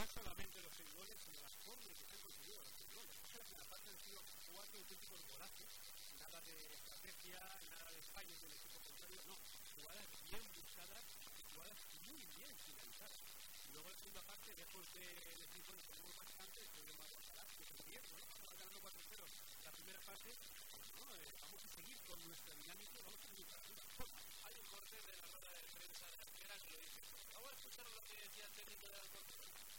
no solamente los seguidores, sino las formas que están contenidos los seguidores. O sea, que la parte han sido cuatro auténticos golazos, nada de estrategia, nada de fallos del equipo contrario, no. Jugadas bien buscadas y jugadas muy bien finalizadas. Luego, en la segunda parte, lejos del equipo, nos tenemos bastante, el problema de que es bien, ¿no? Vamos ganando 4-0 la primera parte, pues no, eh, vamos a seguir con nuestra dinámica, vamos a seguir para. Pues, hay un corte de la rueda de prensa de la que lo dice. Vamos a escuchar lo que decía el técnico de Alcalá.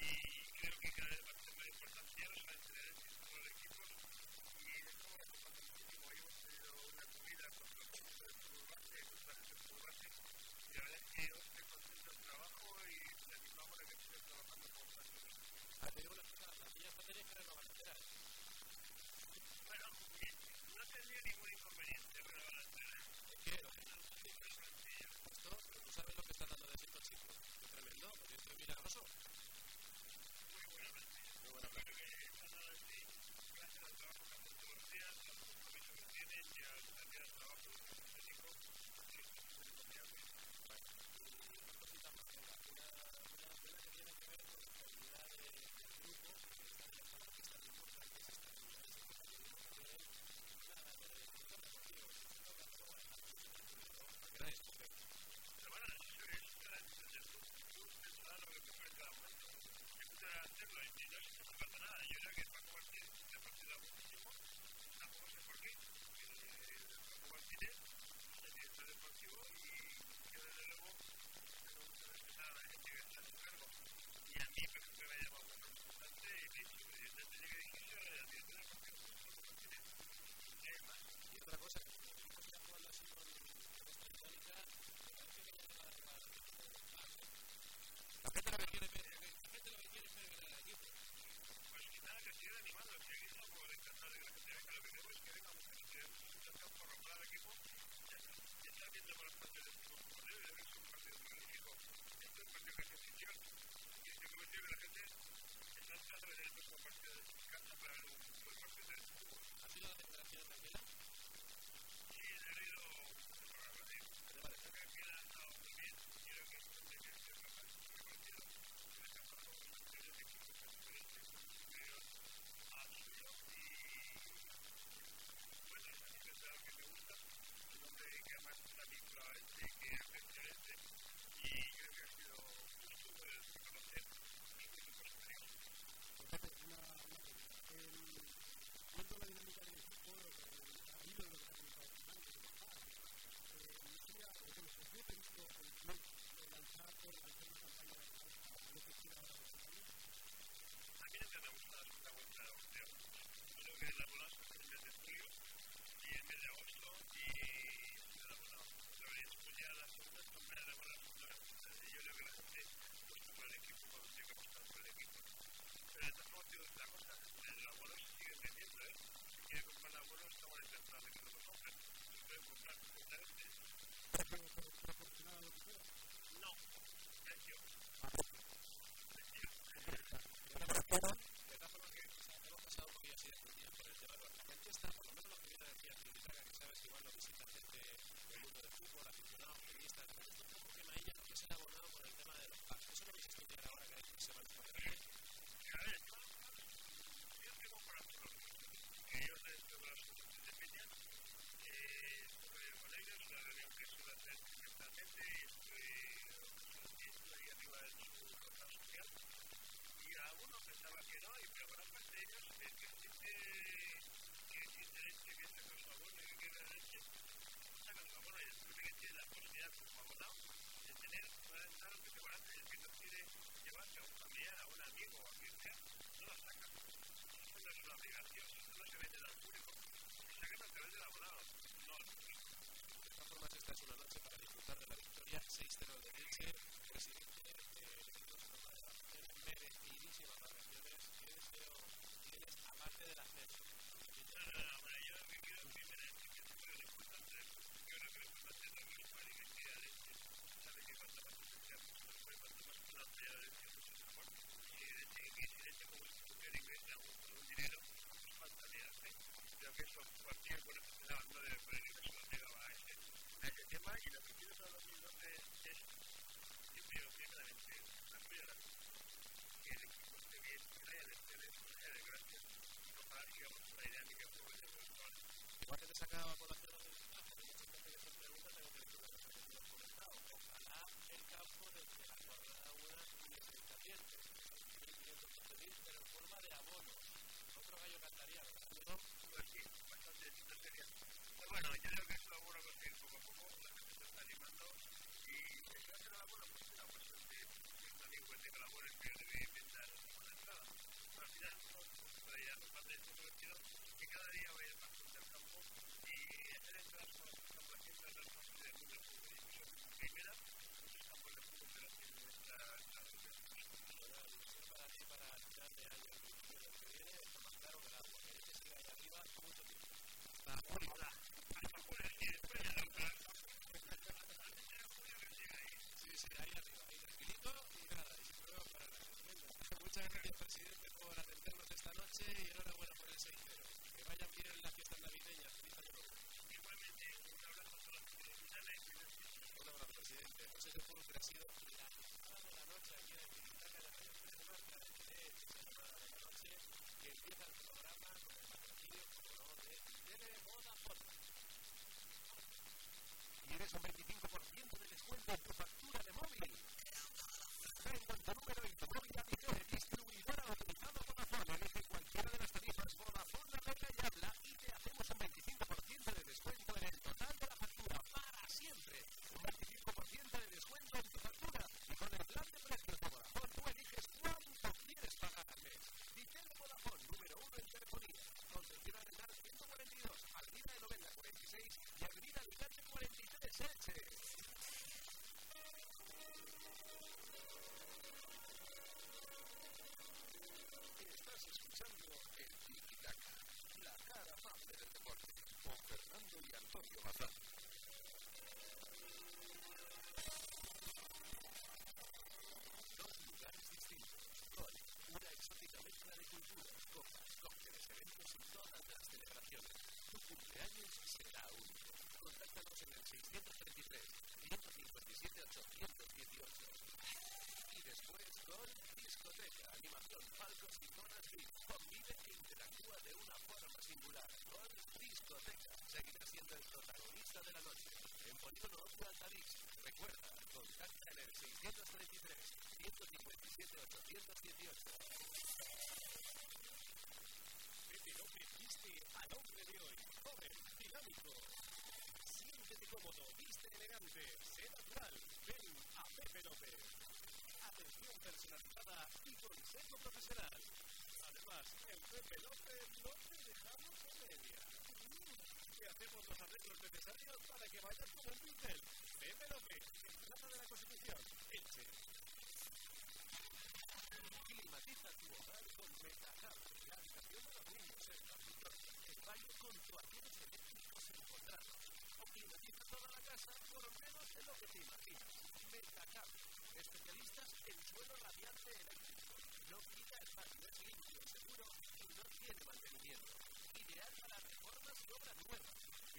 y creo que cada vez va Thank you. Pensaban que no, y de ellos, el que siente que leche, que saca que la saca y de tiene la posibilidad como abonado de tener una ventana que se el que no quiere llevarse a un familiar, a un amigo a quien sea, no la saca. No es una obligación, no se vende al público. Se sacan a través del abonado, no al público. De esta es una noche para disfrutar de la victoria 6-0 de presidente del equipo de merecidísimas vacaciones. ¿Qué deseo tienes aparte de la cena? No, bueno, yo lo que quiero primero es que importante, yo creo que importante es que es para que cuanto más más mucho mejor. Leche como es un dinero. Creo que eso cualquier buena sociedad no debe poner ni peso negado a ese, a ese tema y lo que quiero para 2012 es, yo creo primeramente, apoyo a la que el equipo esté bien, que haya de ustedes, que haya de gracias, y no para, digamos, una dinámica como el de Bolsonaro. Que sacaba a colación lo que que que una que. Ojalá el campo la cuadrada una caliente. 1.512.000, pero en forma de abono. Otro gallo cantaría. Pues. Pues bueno, yo creo que eso lo poco a poco, la gente se está animando y el que va a ser la buena pues será bastante, es un amigo que tenga la buena que debe inventar la entrada. Pero al final, no, para ir a los padres de divertido, que cada día vaya más gente al presidente, por atendernos esta noche y enhorabuena por el 6-0. Que vayan bien en las fiestas navideñas. Feliz año nuevo. Igualmente, un abrazo a todos los que finales. Un ha sido la la noche aquí en la Tres Marca, de jornada de la 9.30 de la noche, en Polígono 11 Altavix. Recuerda, contacta en el 633-157-818. Pepe López viste al hombre de hoy, joven, dinámico. Siéntete cómodo, viste elegante, sé natural. Ven a Pepe López. Atención personalizada y consejo profesional. Además, en Pepe López no te dejamos a media. Te hacemos los necesarios para que vayas como un pincel. Pepe López, Plaza de la Constitución, Elche. Climatiza tu hogar con Metacar, la habitación de los niños, el dormitorio, el baño con toallones eléctricos encontrados. O climatiza toda la casa por menos de lo que te imaginas. Metacar, especialistas en suelo radiante eléctrico. No quita baño, es limpio, seguro y no tiene mantenimiento. Ideal para reformas y obras nuevas.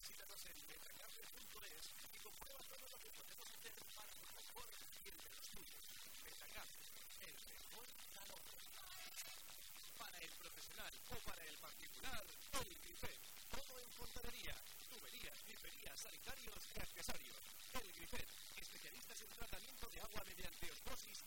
En metacar.es y comprueba todo lo que podemos hacer para tu confort y de los tuyos. Metacar, el mejor calor. Para el profesional o para el particular, el Grifet. Todo en fontanería, tuberías, griferías, sanitarios y accesorios. El Grifet, especialistas en tratamiento de agua mediante osmosis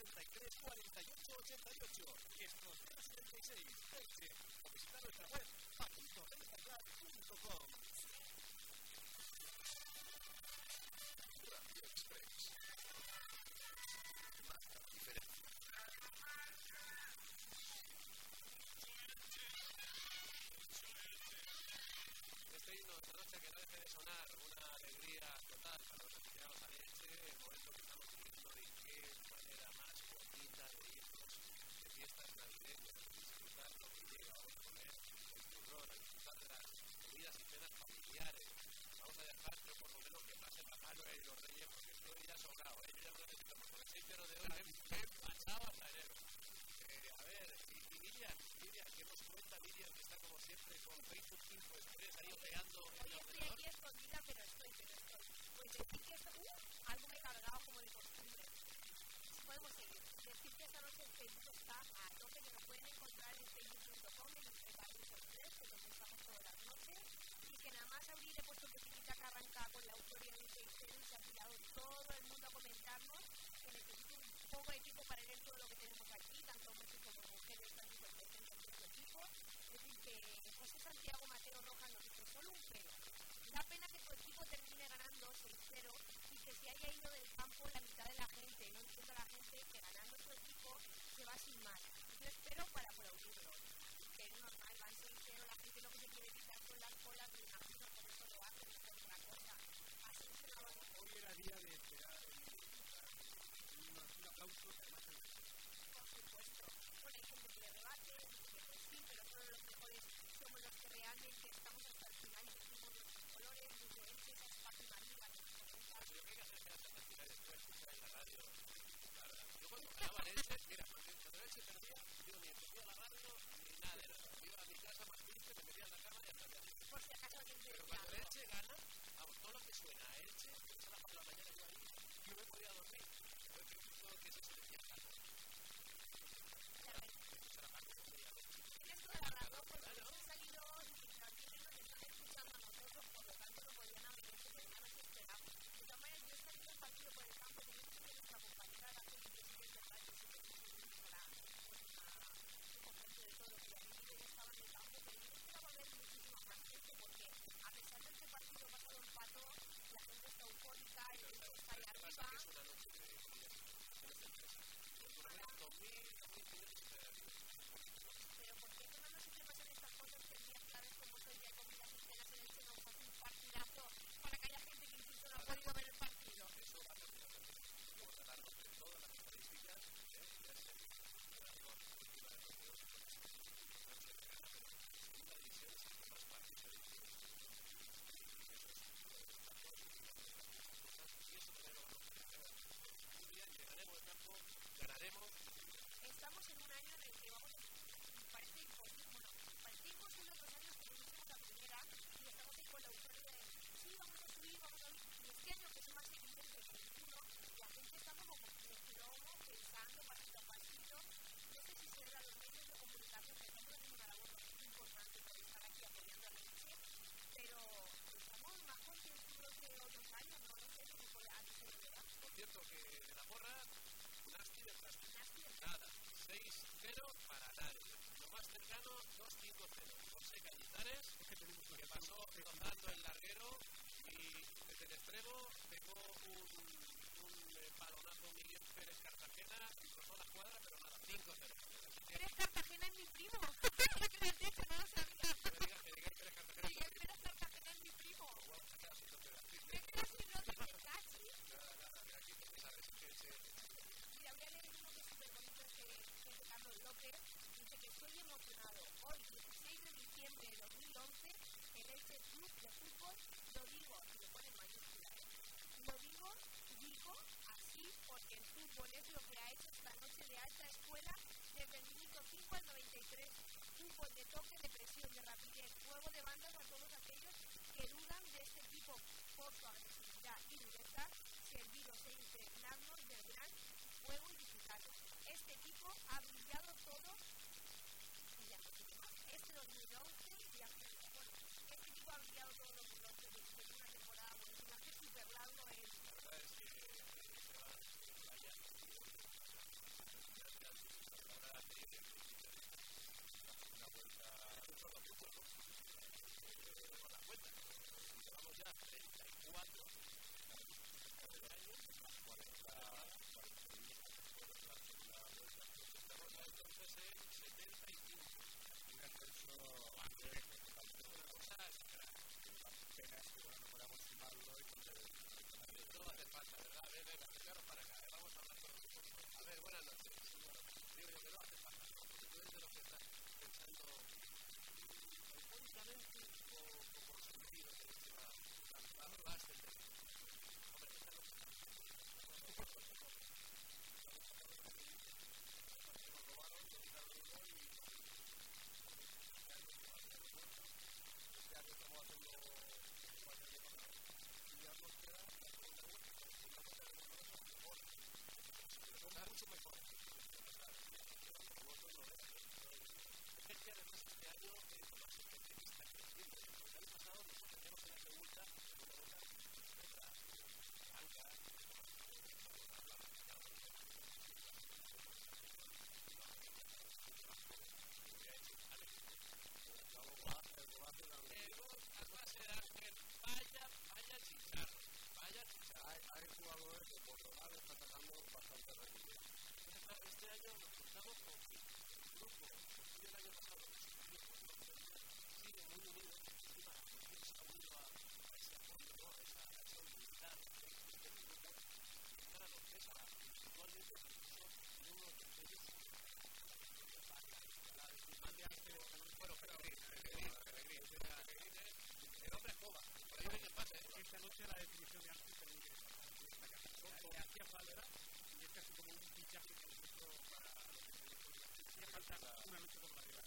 43, 48, 88 y estos 76, 20 o visitar nuestra web ido del campo la mitad de la gente. No entiendo a la gente que ganando su equipo se va sin mal. Yo espero para aplaudirlo. Que es normal, van sincero, la gente lo que se quiere quitar con las colas, me imagino por eso lo hacen, por otra cosa. Así se Hoy era día de Mexicano 253, José Cañizares, que pasó rozando el larguero y desde el extremo dejó un, un eh, balonazo Miguel Pérez Cartagena, y cruzó la cuadra, pero nada, 5-0. El es lo que ha hecho esta noche de alta escuela desde el minuto 5 al 93. Fútbol de toque, de presión, de rapidez, juego de bandas a todos aquellos que dudan de este equipo por su agresividad y dureza, servidos e impregnarnos del gran juego y disfrutarlo. Este equipo ha brillado todo y ya no tiene más. Este 2011 y hasta bueno, este equipo ha brillado todo 2011 desde una temporada buenísima, que super largo es. La verdad es que se va, vaya, ahora de una vuelta con la vuelta, llevamos ya 34 del año, más 40, 40 días después de la segunda vuelta, estamos ya entonces en 75. Un ascenso Una cosa exagerada. pena es que bueno, no podamos sumarlo y que No hace falta, ¿verdad? A ver, venga, acercaros para acá, eh, vamos a hablar con nosotros. A ver, buenas noches. Digo yo que no hace falta, ¿no? Porque tú eres de los que estás pensando eufóricamente o como los sentidos de este va a más el de... Hombre, esta no nos robaron, nos quitaron el gol y... Este año estamos haciendo igual que el año pasado y ya nos queda la segunda vuelta, la segunda vuelta de los son mejores, son mucho además este año. El año pasado nos sorprendemos en la segunda, una vuelta completa, blanca, Además era Ángel, vaya, vaya chicharro, vaya chicharro. Hay, hay jugadores que Portugal está bastante rendimiento. Este año nos juntamos con el grupo que el año pasado sigue muy unido, se ha unido a, ese apoyo, ¿no? a, esa, a esa unidad que. Y ahora nos pesa actualmente uno de ellos bueno, Peregrín, el hombre es Coba, por ahí esta noche la definición de Ángel hacía falta y es casi como un fichaje que para lo que falta una noche como la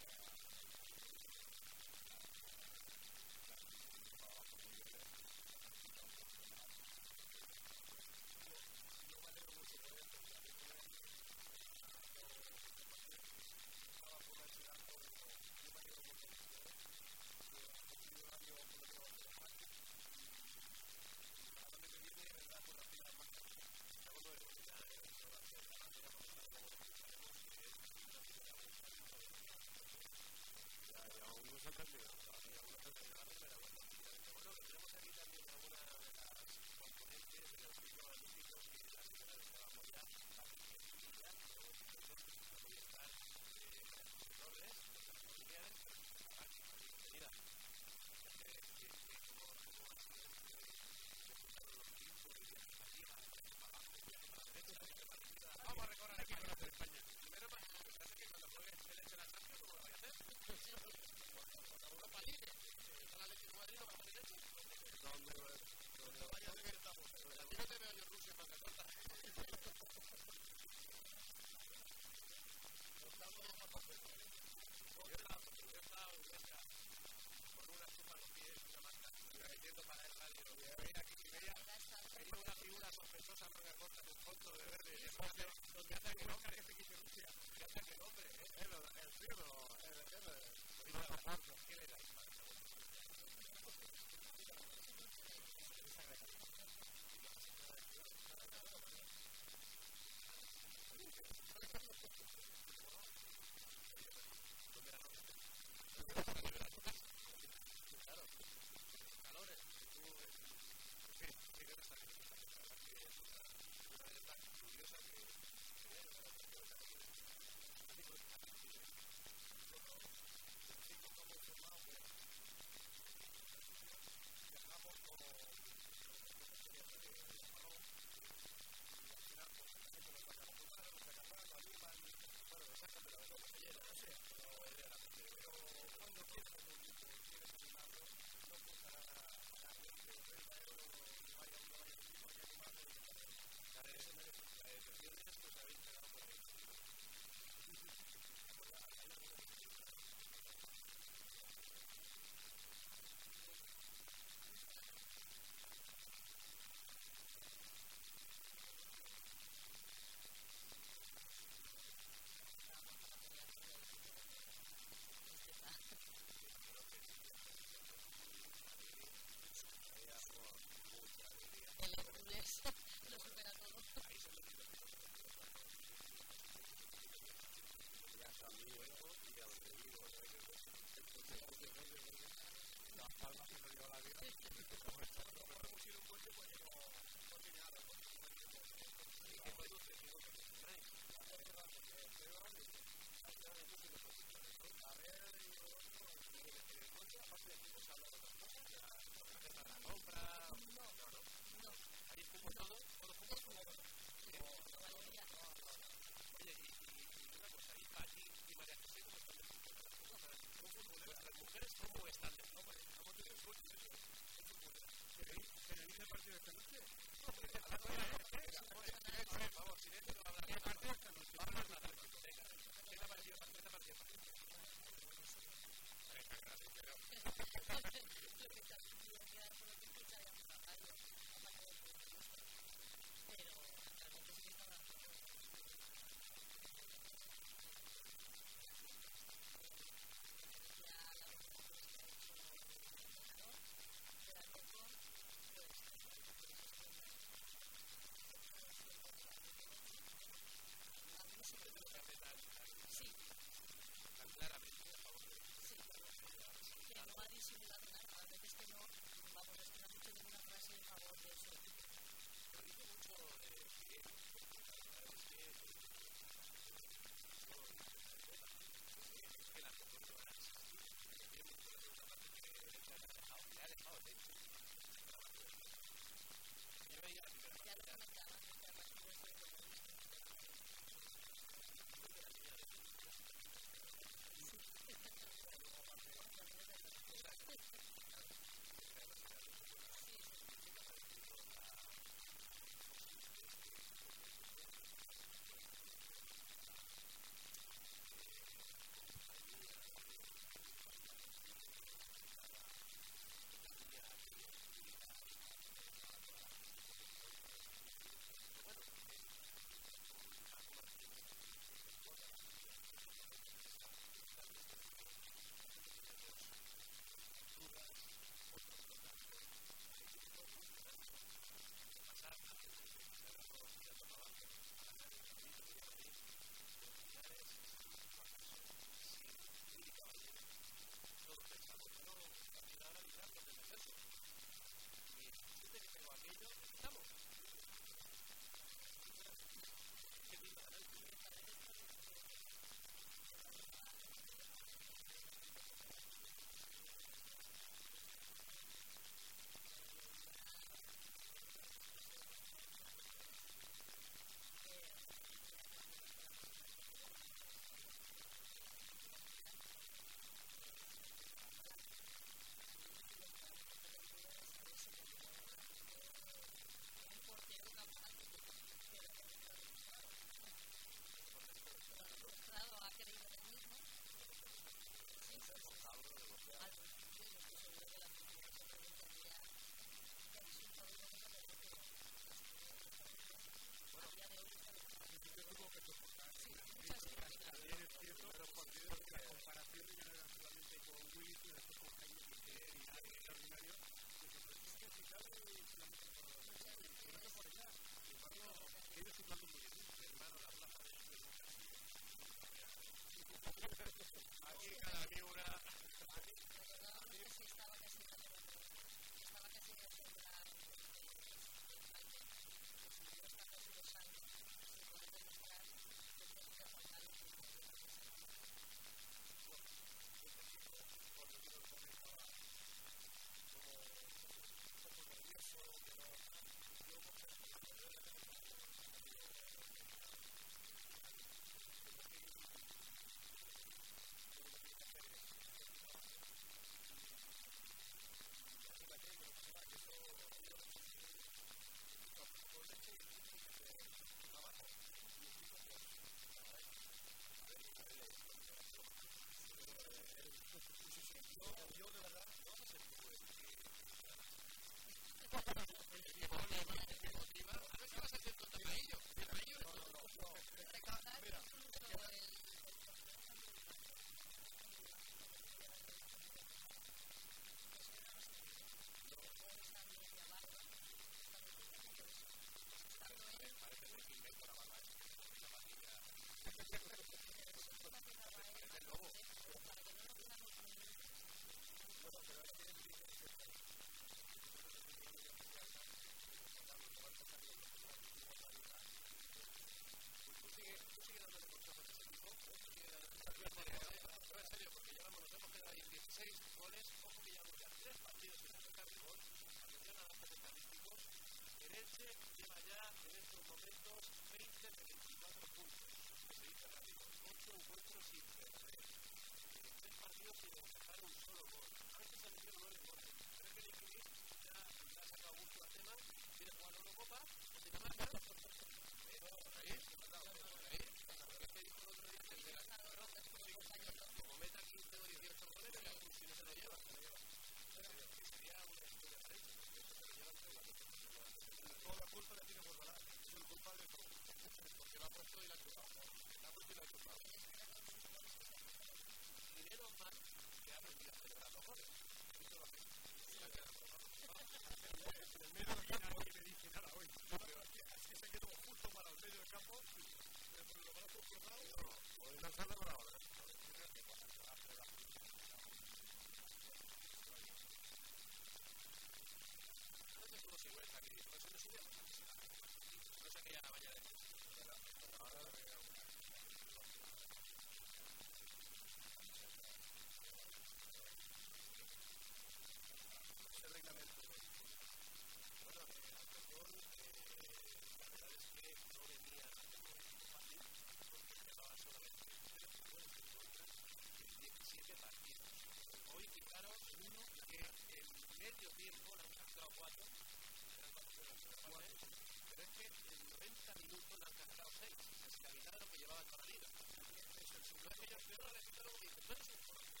no es el problema.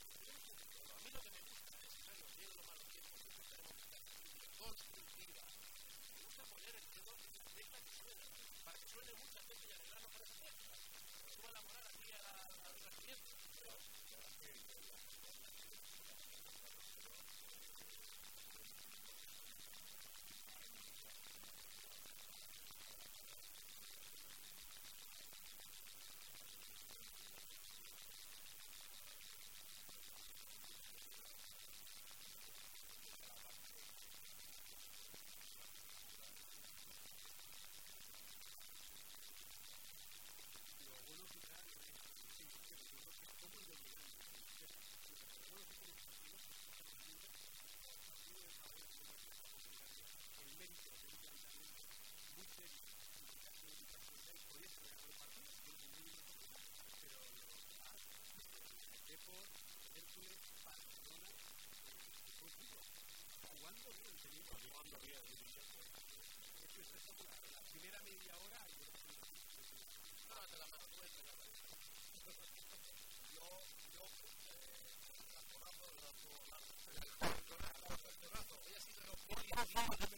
A mí lo que me gusta es es lo. Me gusta poner el dedo que para que para esa a performance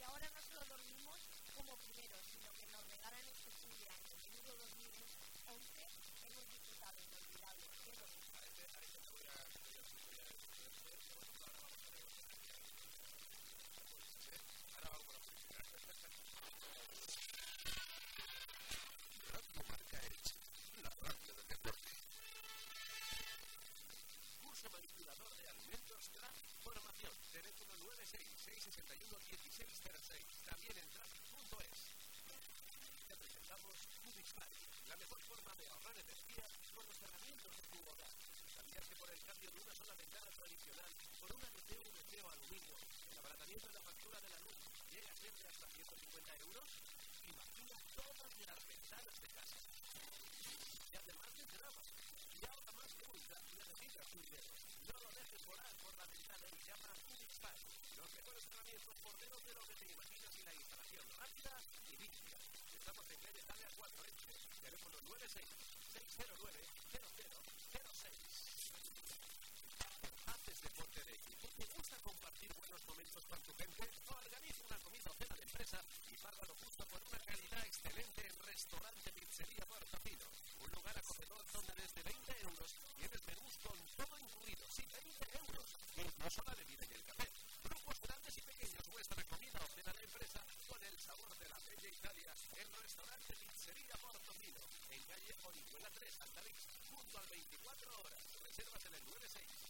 y ahora no solo dormimos como primeros, sino que nos regalan este estudio en el 2011 teléfono 966611606, también en traffic.es. Te presentamos Cubix la mejor forma de ahorrar energía con los herramientas de tu hogar. ¿Sabías que por el cambio de una sola ventana tradicional por una de PVC o aluminio, el abaratamiento de la factura de la luz llega siempre hasta 150 euros? Imagina todas las ventanas de casa. Y además de drama, nunca necesitas tu dinero. No lo dejes volar por la ventana y llama a Cubix Los mejores herramientas por menos de lo que te imaginas y la instalación rápida y limpia. Estamos en calle Italia 4 Elche. Teléfono 96 609 0006 haces deporte de equipo, te gusta compartir buenos momentos con tu gente, organiza una comida o cena de empresa y págalo justo por una calidad excelente en Restaurante Pizzería Portofino. Un lugar acogedor donde desde 20 euros tienes menús con todo incluido. Sí, 20 euros. Incluso la bebida y el café. Grupos grandes y pequeños muestran comida o cena de empresa con el sabor de la bella Italia en Restaurante Pizzería Portofino. En calle Orihuela 3, Santa junto al 24 horas. Reservas en el 96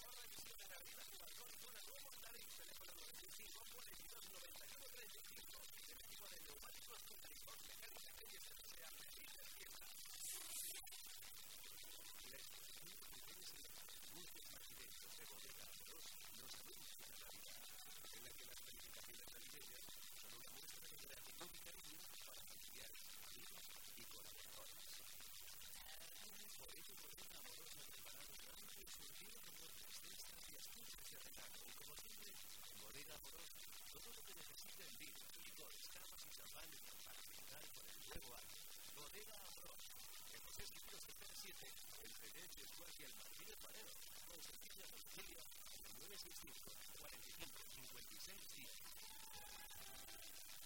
regalo y, como siempre, Bodega Amorós, todo lo que necesita en vino, licores, camas y champán para brindar con el nuevo año. Bodega Amorós, en José Siglo 77, entre Derecho Escuela y el Martínez Madero, con servicio a domicilio en 965 45 56 días.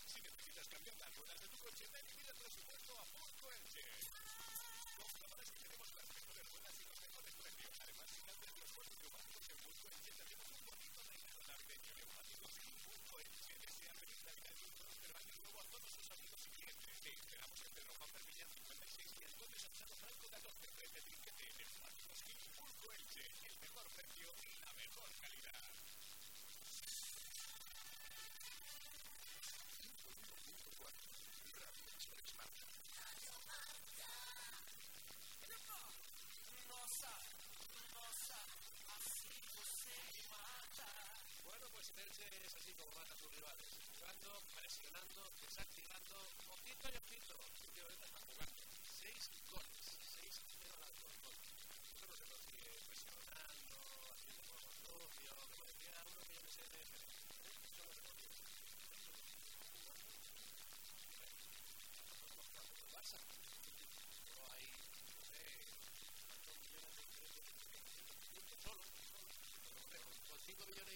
Si necesitas cambiar las ruedas de tu coche, ven y pide presupuesto a Fosco Elche. Comprobadores que tenemos las mejores ruedas y los mejores precios. Además, si cambias los buenos neumáticos en Fosco Elche, 56 y Antonio Santiago Franco 14 frente Trinquete. Neumáticos y Fosco Elche. El mejor precio y la mejor calidad. Bueno, pues Elche es así como mata a sus rivales, jugando, presionando, desactivando, ojito y ojito. Últimamente está jugando. Seis goles, seis cero al control. Eso no se consigue presionando, haciendo juegos sucios, como decía uno que yo me sé de no se consigue. No hay, no sé, cuántos millones de euros solo, solo. Pero con 5 millones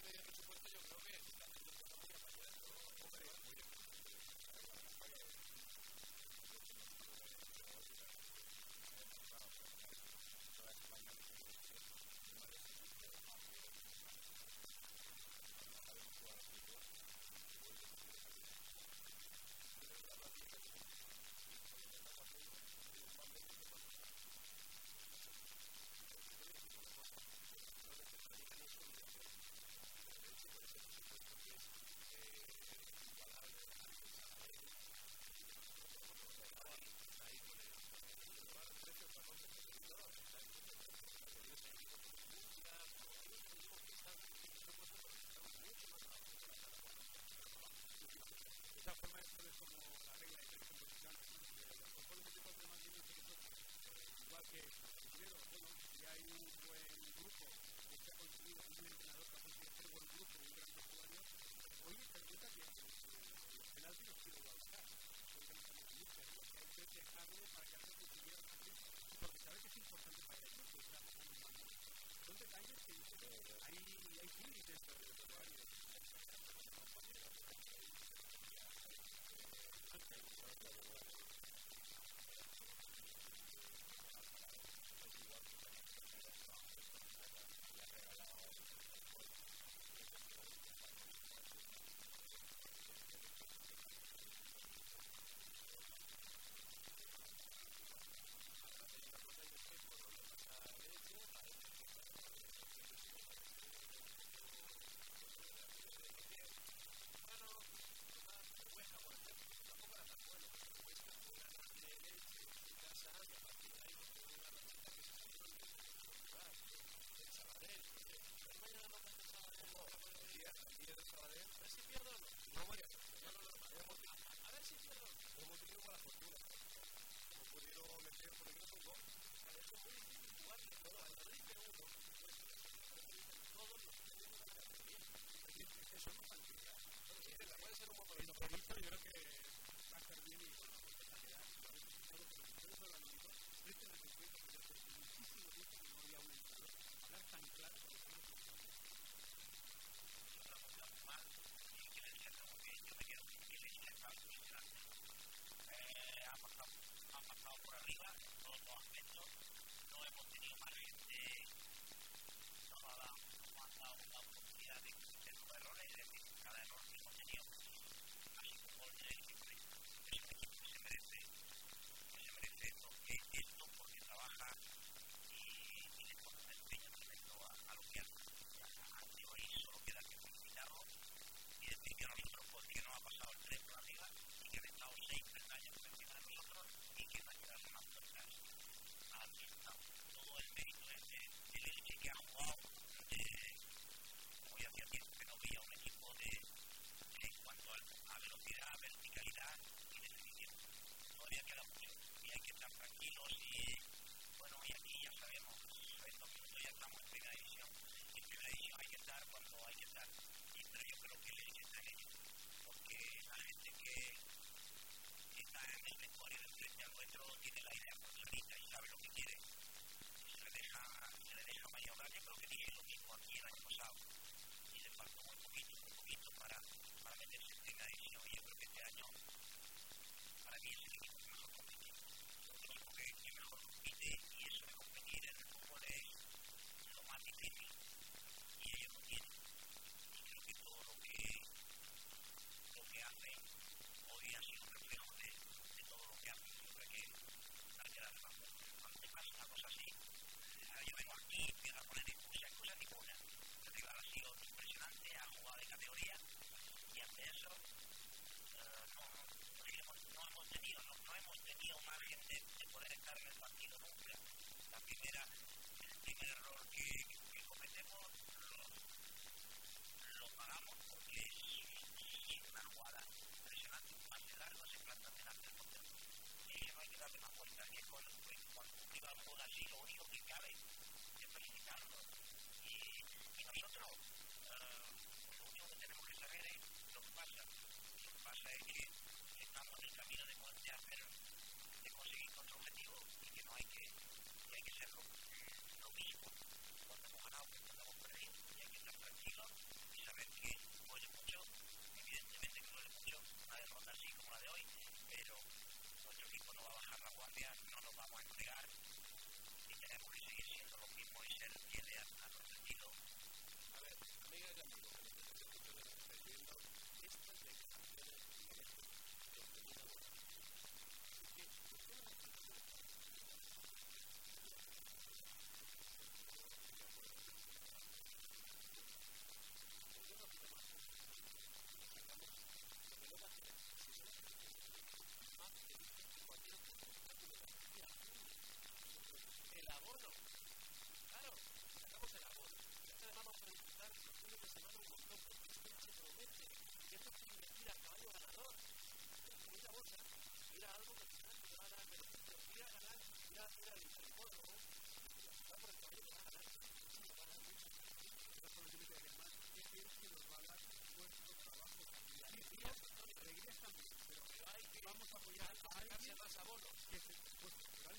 más abonos. Sí, sí, pues, ¿vale?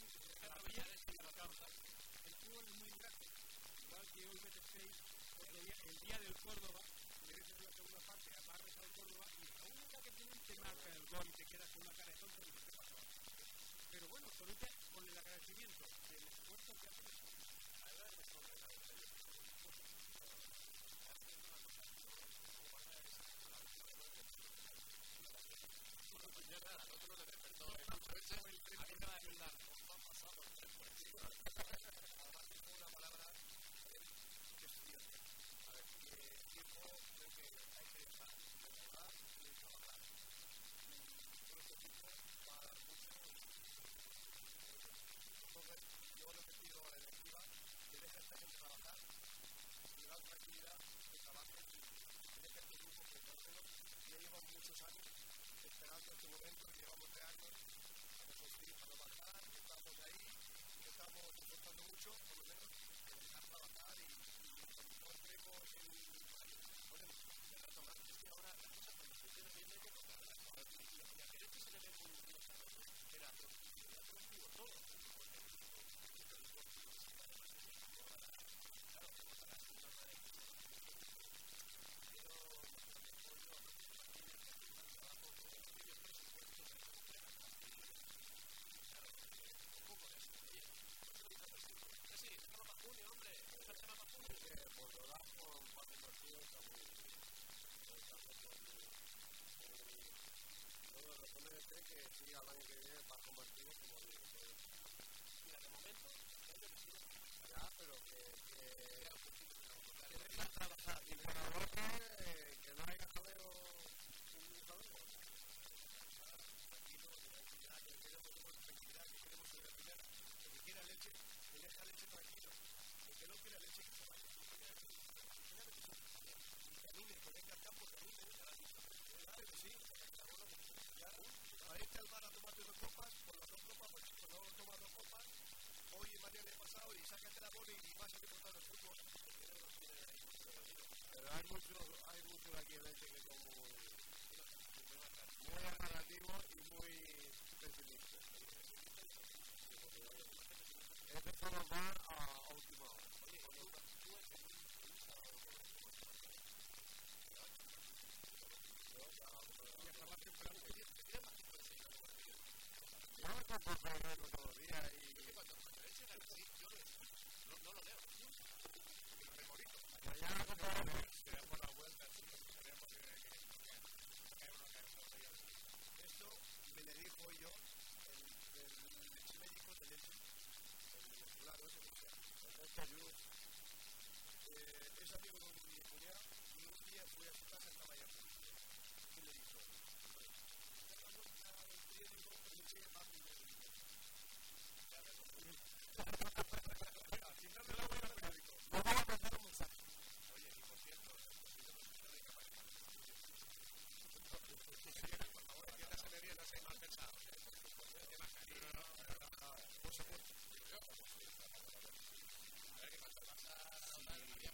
la causa. El fútbol es muy grande. Igual que hoy metes 6, el día del Córdoba, mereces la segunda parte, amarres al Córdoba y la única que tiene te marca el gol y te quedas con una cara de tonto y te pasa. Pero bueno, con, con el agradecimiento del esfuerzo que hacen Gracias. a trabajar. Y que, que no haya que tranquilo. Que no que. Que que que me gusta la lucha. Claro que ya. Parece al bar a tomarte dos copas, por las dos copas, porque no tomas dos copas, hoy y mañana he pasado y la bola y vas a fútbol pero hay mucho, hay mucho aquí en Leche que es como muy narrativo y muy pesimista. Este solo va a última hora. Yo el. No, lo leo. apoyo del, del, del médico, del hecho, del jurado, eso que sea, del ayuda. Eh, es amigo de mi cuñado y un día fui a su casa a ser mal pensado. Por supuesto. A ver qué pasa. Había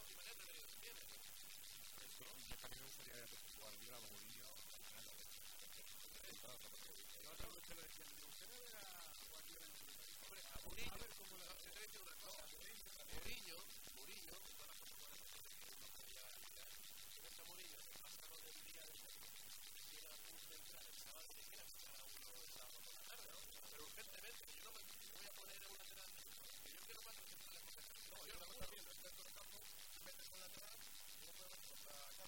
los diferentes de los bienes. Eso, yo también sería lo me gustaría a Guardiola en Hombre, a a una cosa. Mourinho, Mourinho, con que que pasa lo del día de era un central el sábado que quiera, para uno el la tarde, ¿no? Pero urgentemente, que yo no me voy a poner en una terapia, que yo quiero más, no, yo no voy a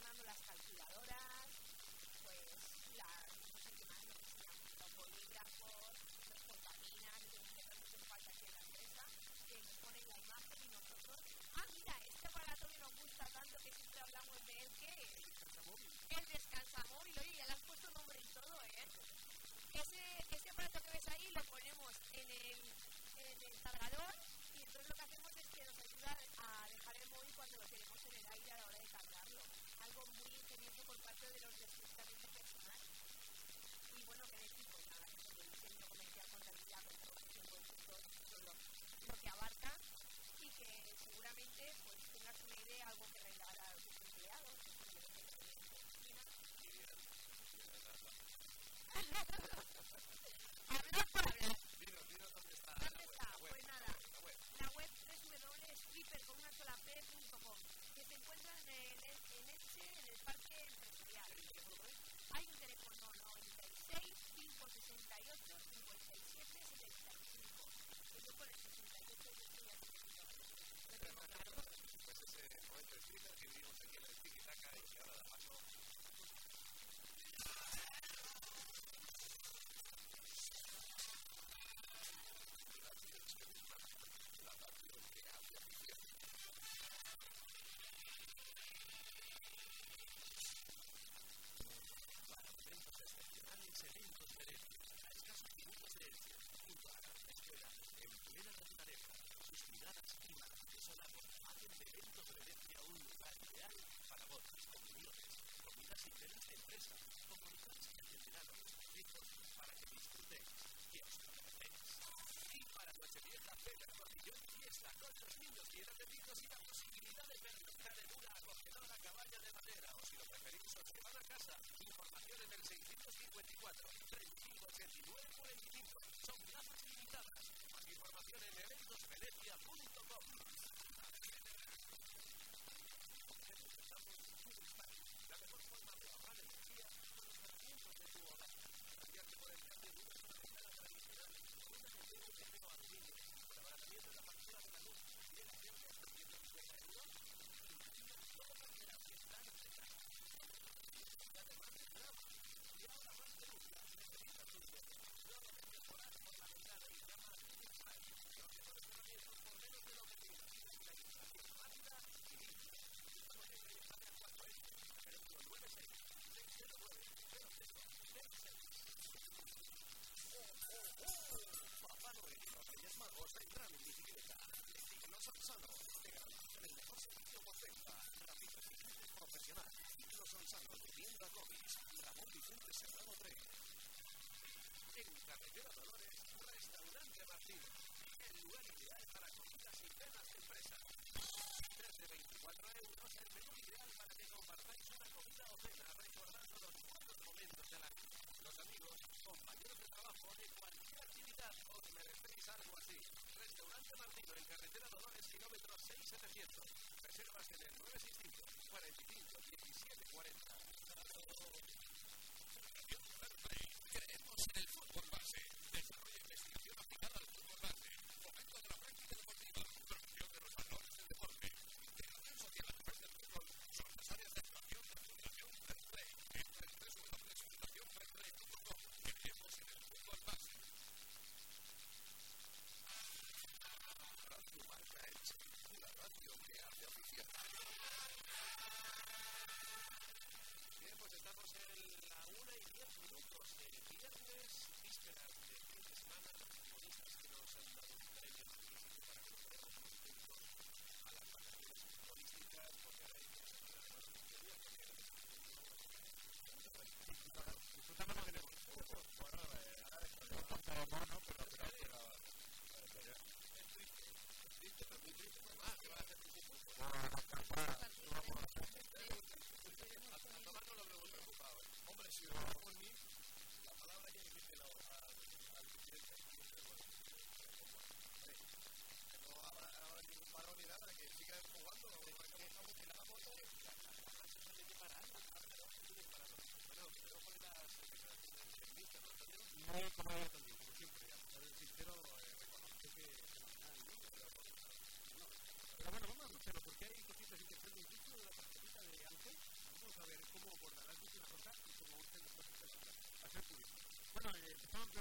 ganando las eventos excepcionales, eventos benéficos, a escasos minutos de Elche, junto a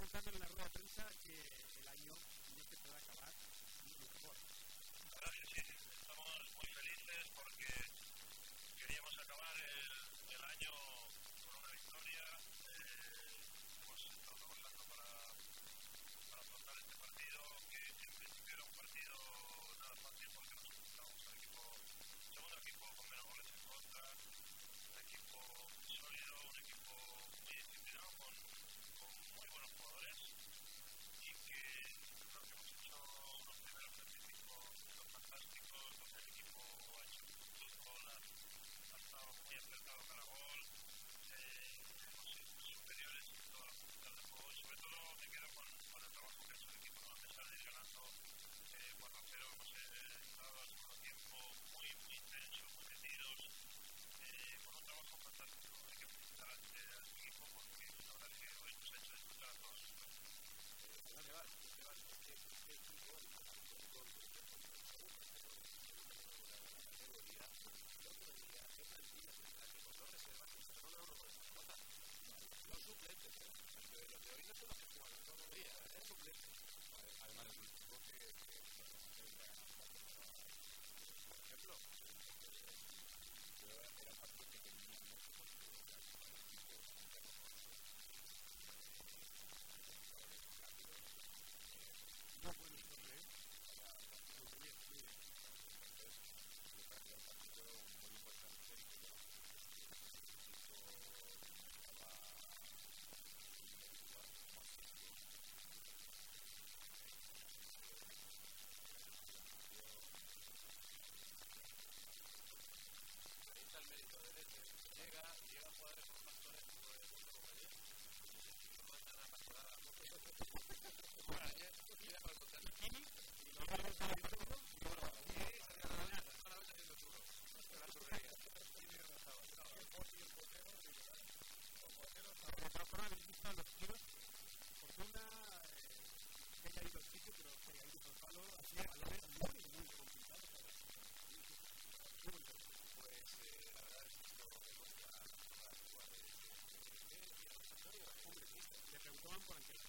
estaban preguntando en la rueda pero que hay dos sitios, pero que hay dos palos, así a la vez. I'm going to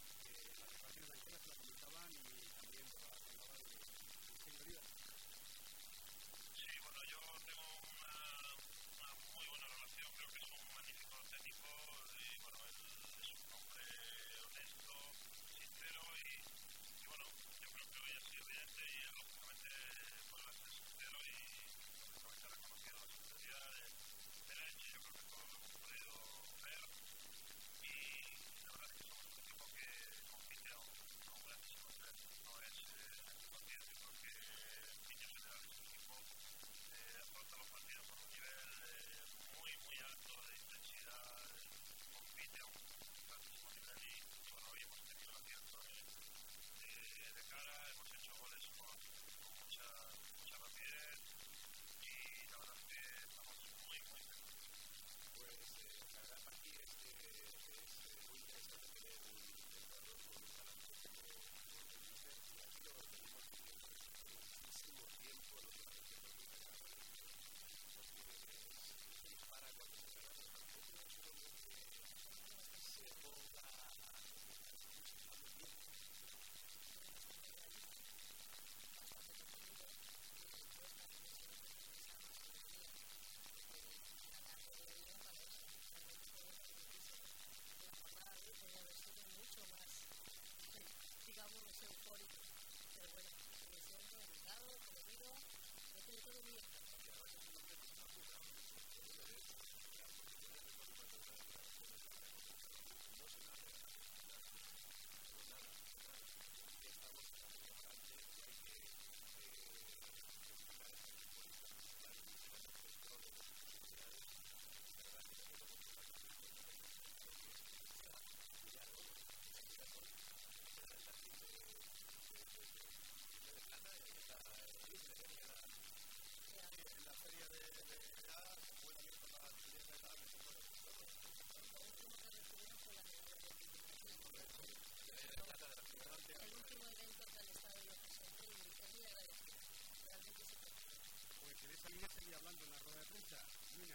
Cañas seguía hablando en la rueda de prensa. Muy.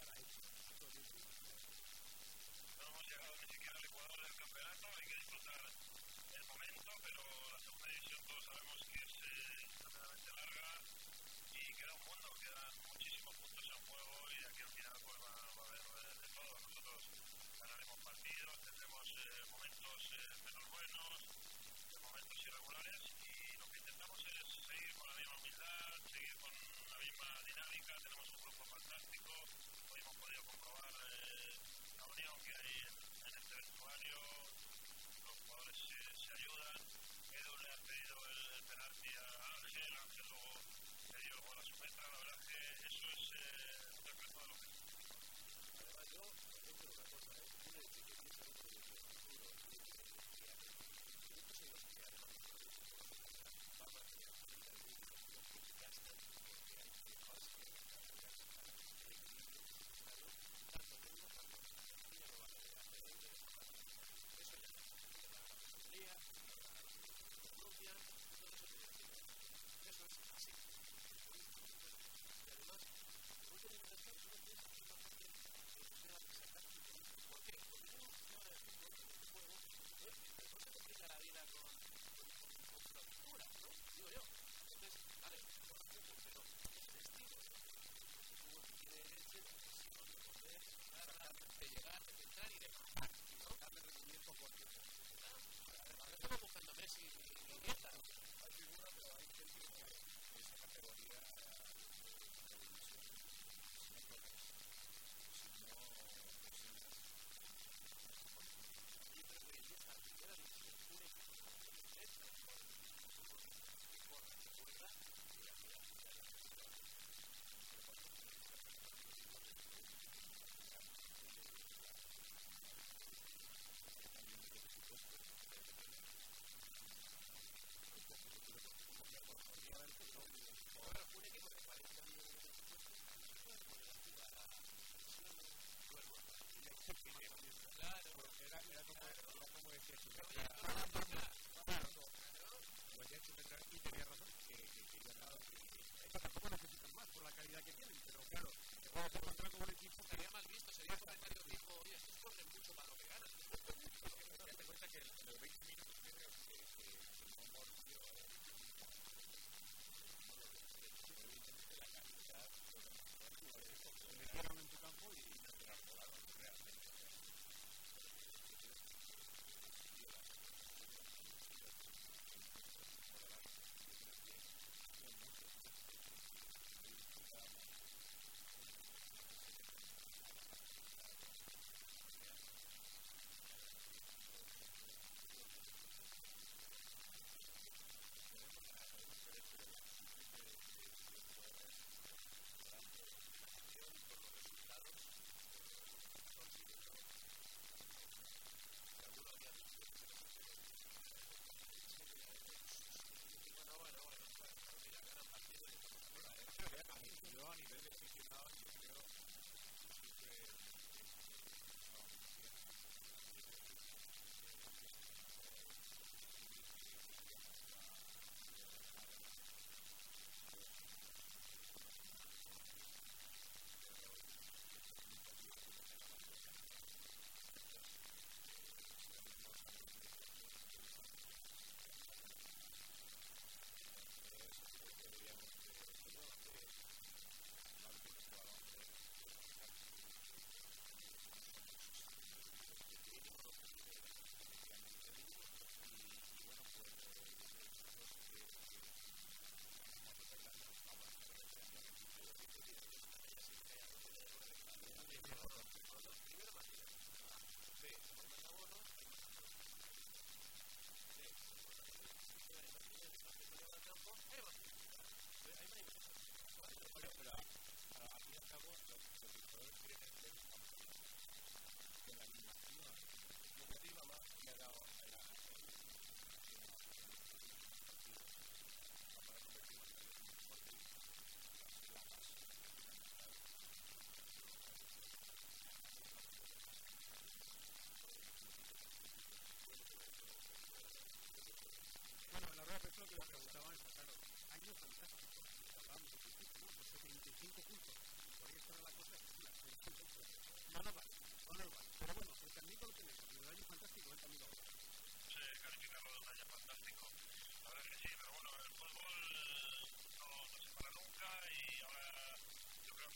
No hemos llegado ni siquiera al Ecuador del campeonato, hay que disfrutar el momento, pero la segunda división todos sabemos que es extremadamente eh, larga y queda un mundo, quedan muchísimos puntos en juego y aquí al final pues, va, a haber de todo. Nosotros ganaremos partidos, tendremos momentos menos buenos yo, yo quiero una cosa, ¿eh?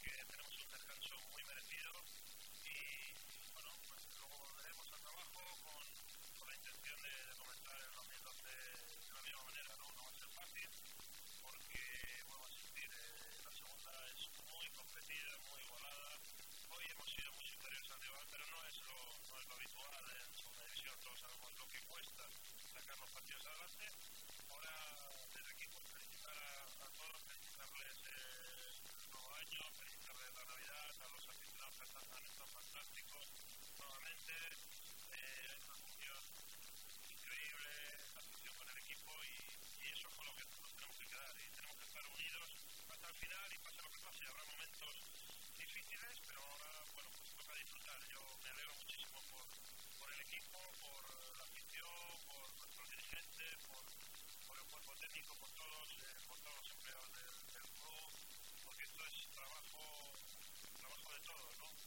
Que tenemos un descanso muy merecido y bueno, pues luego volveremos al trabajo con, la intención de, de comenzar el 2012 de la misma manera, ¿no? No va a ser fácil porque, bueno, a asistir, eh, la segunda es muy competida, muy igualada. Hoy hemos sido muy superiores al rival, pero no es lo, no es lo habitual en segunda división, todos sabemos lo que cuesta sacar los partidos adelante. Ahora, desde aquí, pues felicitar a, a todos, felicitarles eh, el nuevo año, felicitarles la Navidad, a los aficionados que están, han estado fantásticos nuevamente. Eh, una función increíble, la función con el equipo y, y eso fue lo que nos tenemos que quedar y tenemos que estar unidos hasta el final y pase lo que pase. Habrá momentos difíciles, pero ahora, bueno, pues toca disfrutar. Yo me alegro muchísimo por, por el equipo, por la afición, por nuestros dirigentes, por, por el cuerpo técnico, por todos, por todos los empleados del, del club, porque esto es trabajo, trabajo de todos, ¿no?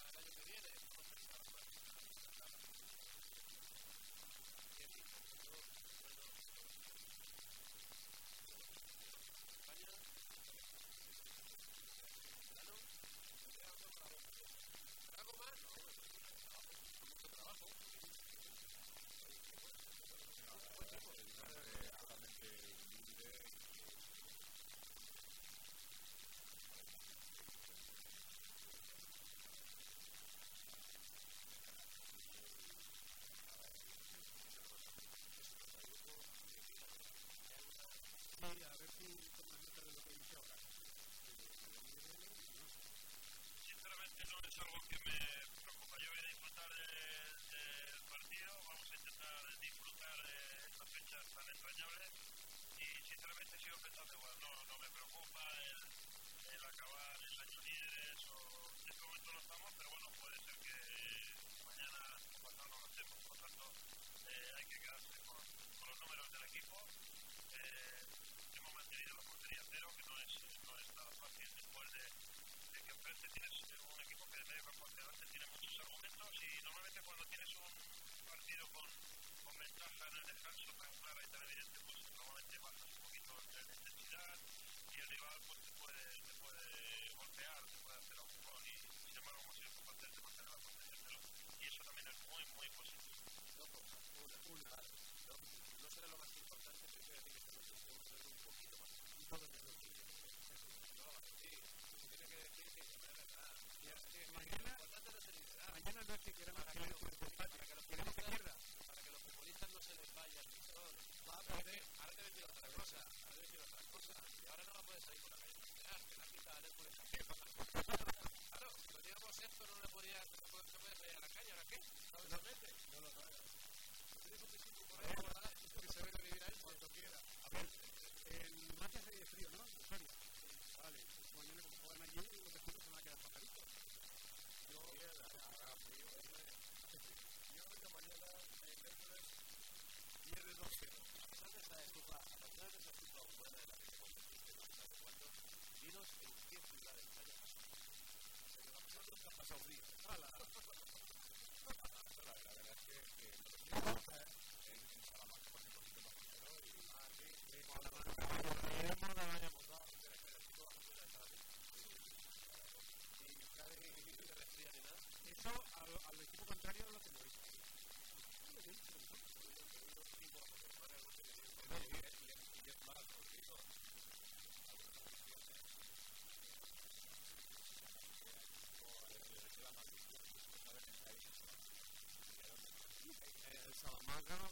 Marcano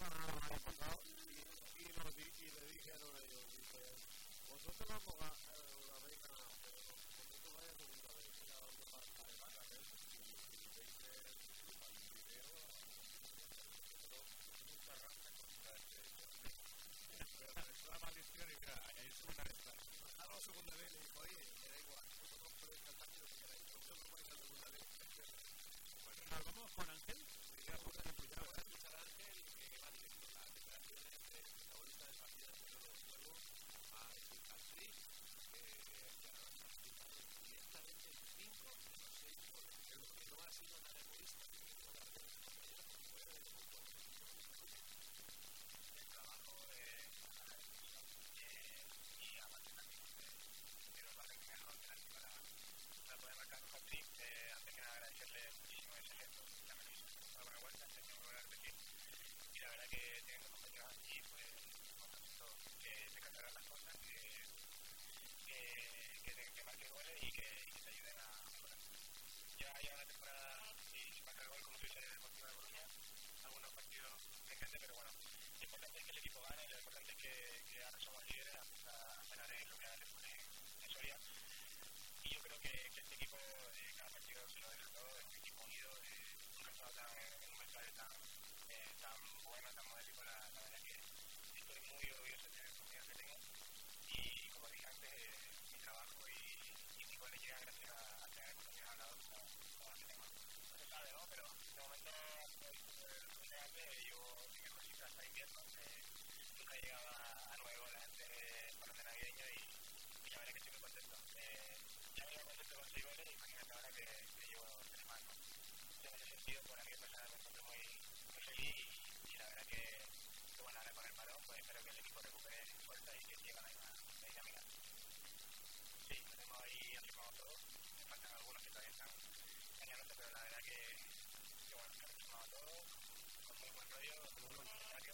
y, le dije a Nueva York, vosotros vamos que, y que te ayuden a mejorar. Lleva ya una temporada y va a cargo como comisario deportivo de Coruña, algunos partidos pendientes, pero bueno, lo importante es que el equipo gane, lo importante es que, llegaba a nueve horas antes del parque navideño y, y, la verdad que estoy muy contento. Eh, ya venía contento con seis goles y imagínate ahora que, que llevo tres más. ¿no? En ese sentido, por aquí pasada me encuentro muy, muy feliz y, y, la verdad que, que, bueno, ahora con el parón, pues espero que el equipo recupere fuerza y que llegue a la misma dinámica. Sí, lo tengo ahí afirmado todo. Me faltan algunos que todavía están en pero la verdad que, que bueno, que han todo con muy buen rollo, con muy buen comentario.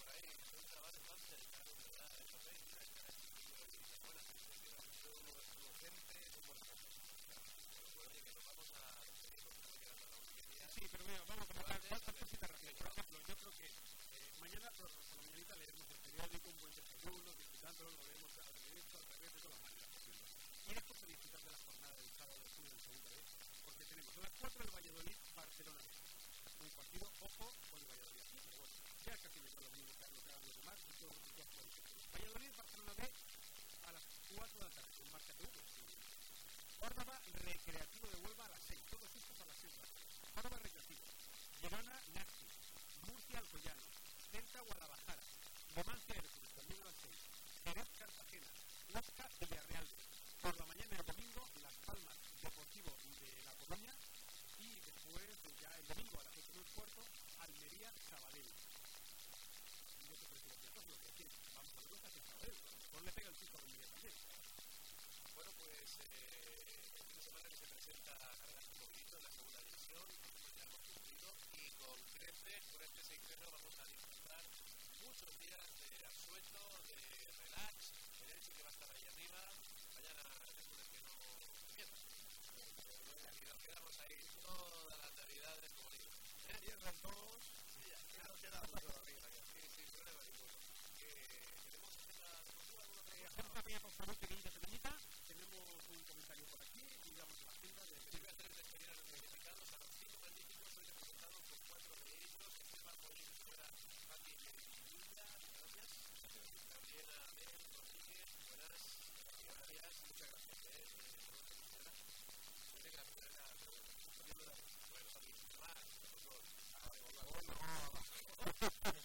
Sí, pero mira, vamos a comentar cuántas cositas rápidas. Por ejemplo, yo creo que eh, mañana por, la mañanita leeremos el periódico, un buen desayuno, disfrutándolo, lo leemos al revés, al revés, de todas las maneras posibles. Y esto se disfrutar de la jornada del sábado de julio segunda vez, porque tenemos a las 4 el Valladolid, Barcelona. Un partido, ojo, con el Valladolid aquí, pero bueno, ya casi me lo mismo que hagan los demás, y todo dos por Valladolid, Barcelona B, a las 4 de la tarde, con marca TV. Córdoba, Recreativo de Huelva a las 6, todos estos a las 6 de la tarde. Córdoba, Naxi. Murcia, Alcoyano. Celta, Guadalajara. Numancia, Hércules, también a las 6. Jerez, Cartagena. Huesca, Villarreal. Por la mañana el domingo, Las Palmas, Deportivo de La Coruña. Y después, ya el domingo a las 8 menos cuarto, Almería, Sabadell. El a Almería también. Bueno, pues eh, el fin de semana que se presenta Movilito en la segunda división, ya hemos cumplido, y con Crece, por este 6 vamos a disfrutar muchos días de asueto, de relax, el Elche que va a estar ahí arriba, mañana que no empieza. Y nos quedamos ahí todas las navidades, como digo. ¿Eh? Cierran todos. Sí, ya nos quedamos todavía. Sí, sin problema ninguno. Que queremos hacer la deportiva alguna Eh, una pequeña comentario por aquí y damos la agenda de... Voy a hacer despedir a los clasificados a los cinco magníficos hoy representados por cuatro de ellos, Esteban Molina, señora Pati Villa, gracias. También a Abel Rodríguez, buenas, gracias, muchas gracias. ¿eh? Eh. Dice que la primera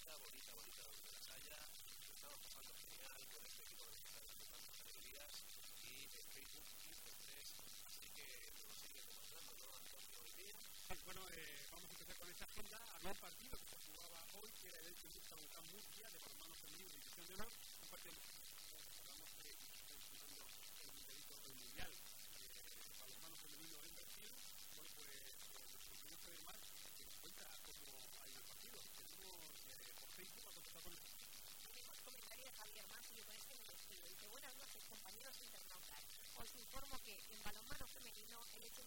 Bonita, bonita, bonita donde las haya. Lo Estamos pasando genial con este equipo dando tantas alegrías y en Facebook y por tres. Así que nos sigue demostrando, ¿no, Antonio y bien. Pues bueno, eh, vamos a empezar con esta agenda. Había un partido que se jugaba hoy, que era el Elche Bucán Murcia, de balonmano femenino, división de honor. Un partido hablamos que está disputando el mundialito del mundial. Eh, balonmano femenino en Brasil. Bueno, pues eh, nuestro señor Javier Mar, que nos cuenta cómo ha ido el partido. Tenemos eh, por Facebook a protagonistas. Tenemos comentario de Javier Más y yo con este me despido. Dice, buenas noches compañeros internautas. Os informo que en balonmano femenino el hecho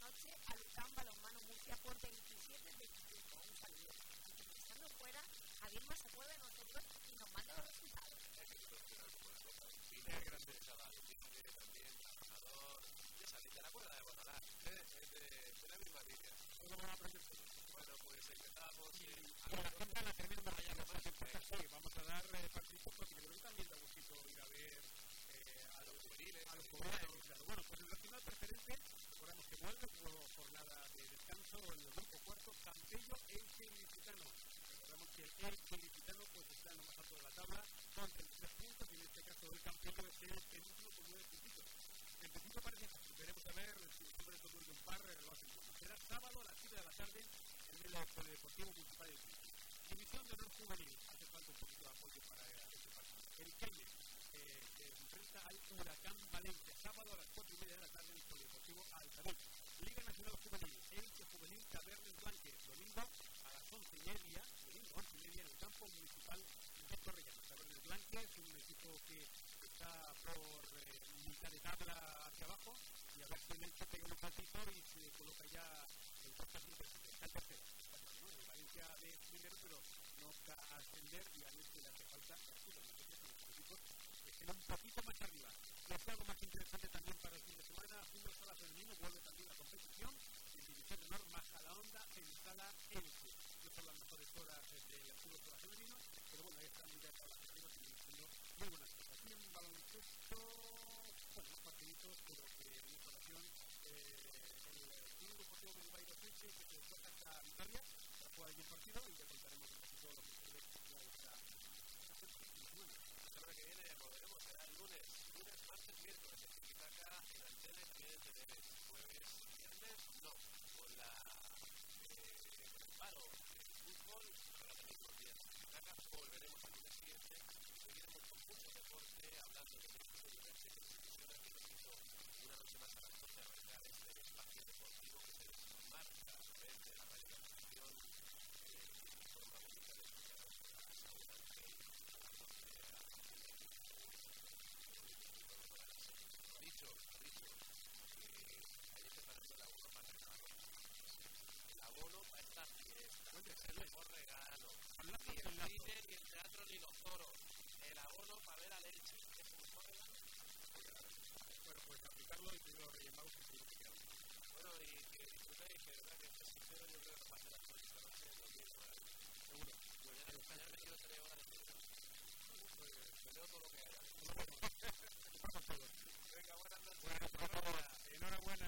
anoche al UCAM Balonmano Murcia por 27 25. Un saludo. Y estando fuera, Javier más se acuerda de nosotros y nos manda los resultados. Grande chaval, también, trabajador. Ya sabéis, te la acuerdas de Bonalá, ¿eh? es de, de la misma línea. Bueno, pues empezamos y... Con la gente la tremenda ya no sí, vamos a dar eh, partidos porque creo que también da gustito ir a ver eh, a los juveniles, a los juveniles, claro. Bueno, pues el que vuelve por jornada de descanso en el grupo cuarto, Campello Elche Ilicitano. Recordamos que el Elche Ilicitano pues está en lo más alto de la tabla con 33 puntos y en este caso el Campello es el penúltimo con 9 puntitos. En principio parece fácil, veremos a ver si sobre todo de un par lo hacen. Será sábado a las 7 de la tarde en el Polideportivo Municipal de Quito. División de honor juvenil, hace falta un poquito de apoyo para este partido. El Kelle eh, enfrenta al Huracán Valencia, sábado a las 4 y media de la tarde en el Polideportivo Altador. Liga Nacional Juvenil, Elche Juvenil Tabernes Blanques, domingo a las 11 y media, domingo 11 y media en el campo municipal de Torrellano. Tabernes Blanques, un equipo que está por eh, mitad de tabla hacia abajo y a ver si el Elche pega un saltito y se coloca ya en puestos interesantes. Está el tercero, ¿no? El Valencia de primero, pero no va a ascender y a Elche le hace falta que un poquito más arriba. Y es algo más interesante también para el fin de semana, Fútbol Sala Femenino vuelve también la competición en División de Honor Majadahonda en Sala Elche. Femenino, pero bueno, ahí están ya todas las muy buenas cosas. Baloncesto, partiditos, que en eh, el Elche que se hasta Vitoria para jugar el partido y ya contaremos un poquito lo que. La que viene volveremos, será el lunes, lunes, martes, miércoles, en Tiquitaca, en Antena y. Jueves, viernes, no, con la eh, el paro del fútbol, ahora tenéis los Tiquitaca, volveremos al lunes siguiente, seguiremos con mucho deporte, hablando de equipos de violencia que se funciona, que nos hizo una noche más a las 12 arrancar este espacio deportivo que se marca a través de la radio abono para ver a leche. Bueno, pues aplicarlo y primero Reyes Magos y queda bien. Bueno, y que disfrutéis, que de verdad que sincero yo creo que va a ser la no tiene maravilla. Seguro. Mañana, mañana me quiero horas de. Pues me leo todo lo que haya. Venga, buenas noches. Favor, enhorabuena